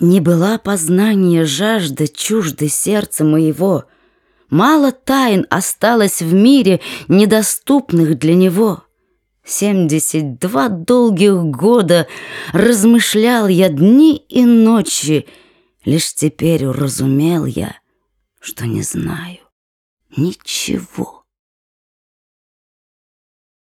Не была познания жажда чужды сердца моего. Мало тайн осталось в мире, недоступных для него. Семьдесят два долгих года размышлял я дни и ночи, Лишь теперь уразумел я, что не знаю ничего.